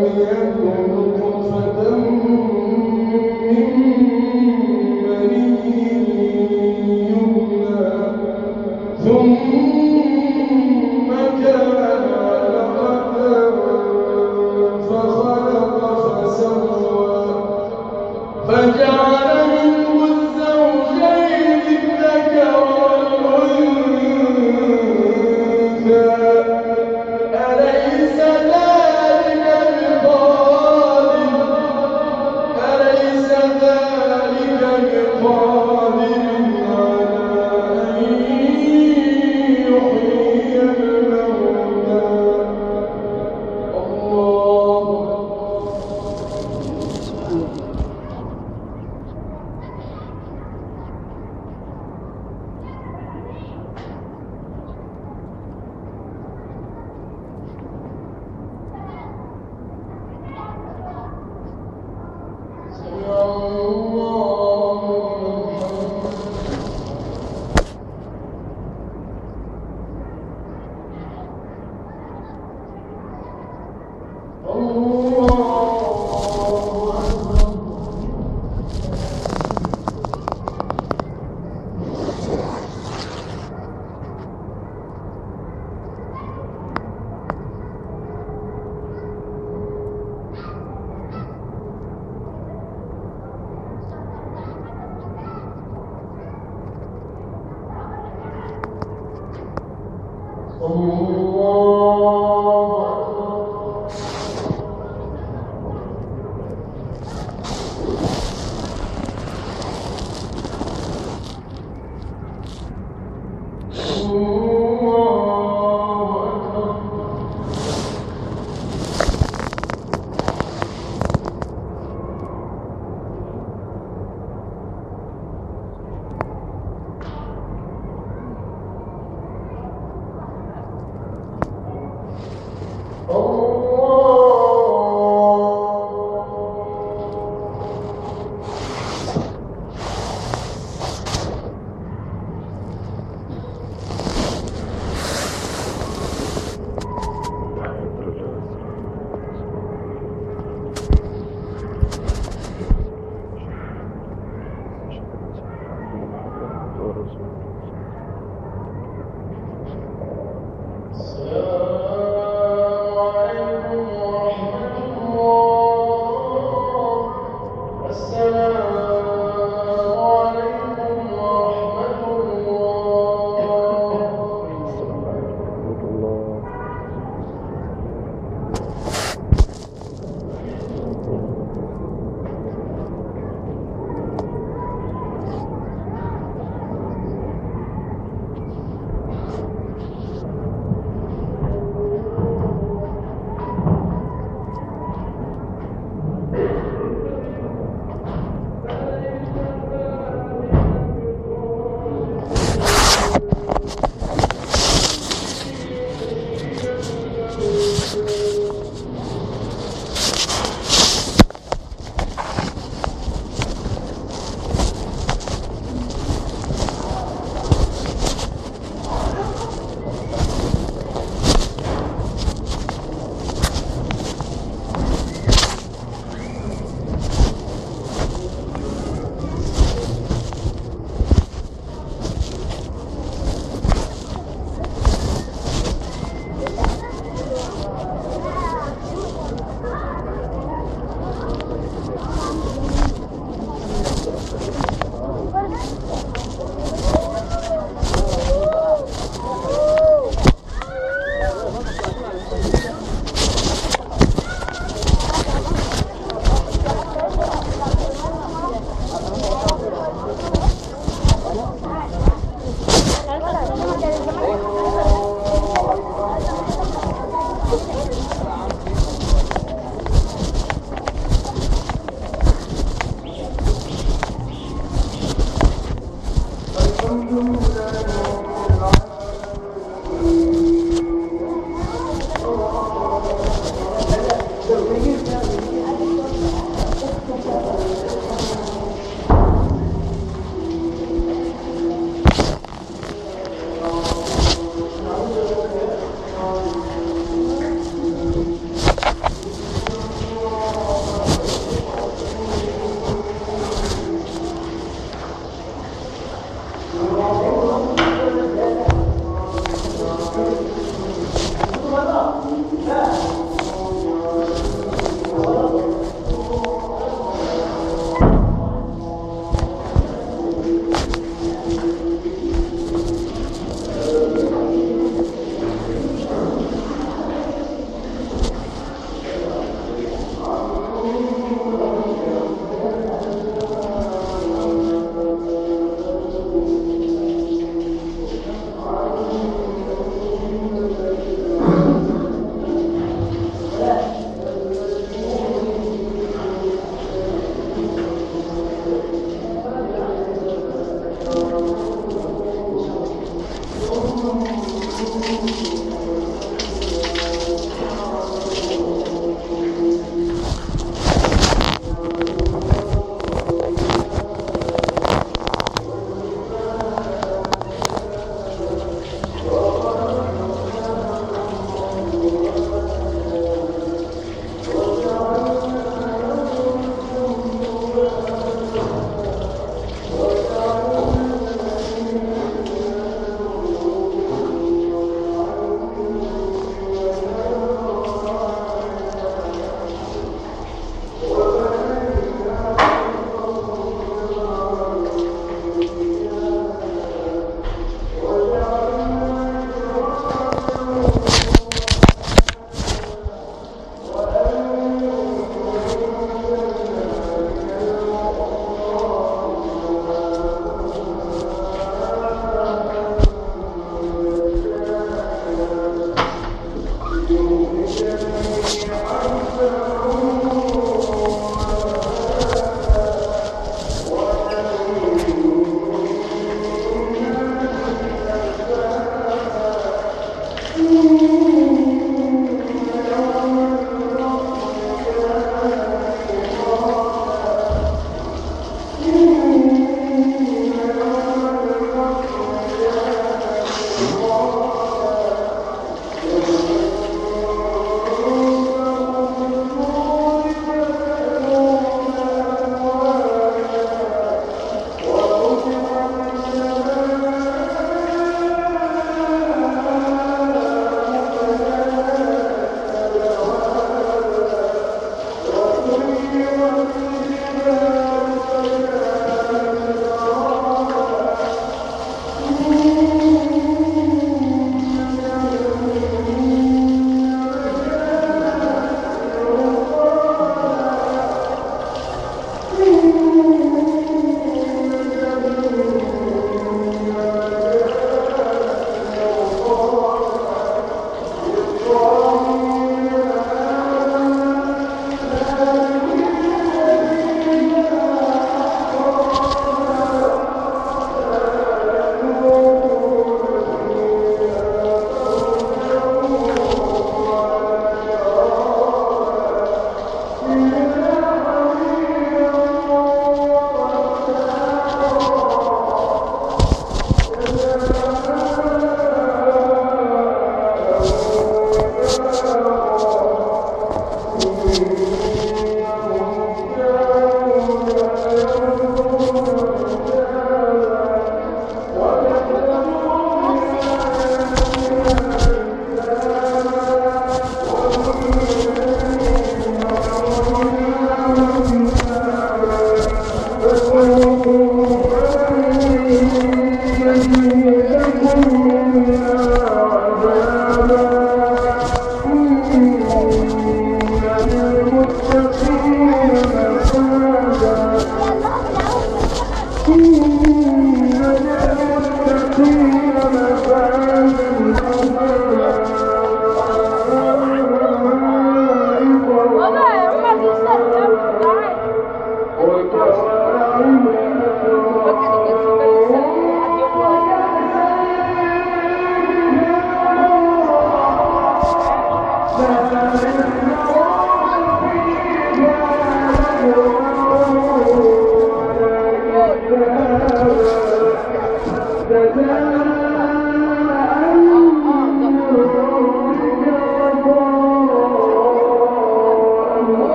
Santo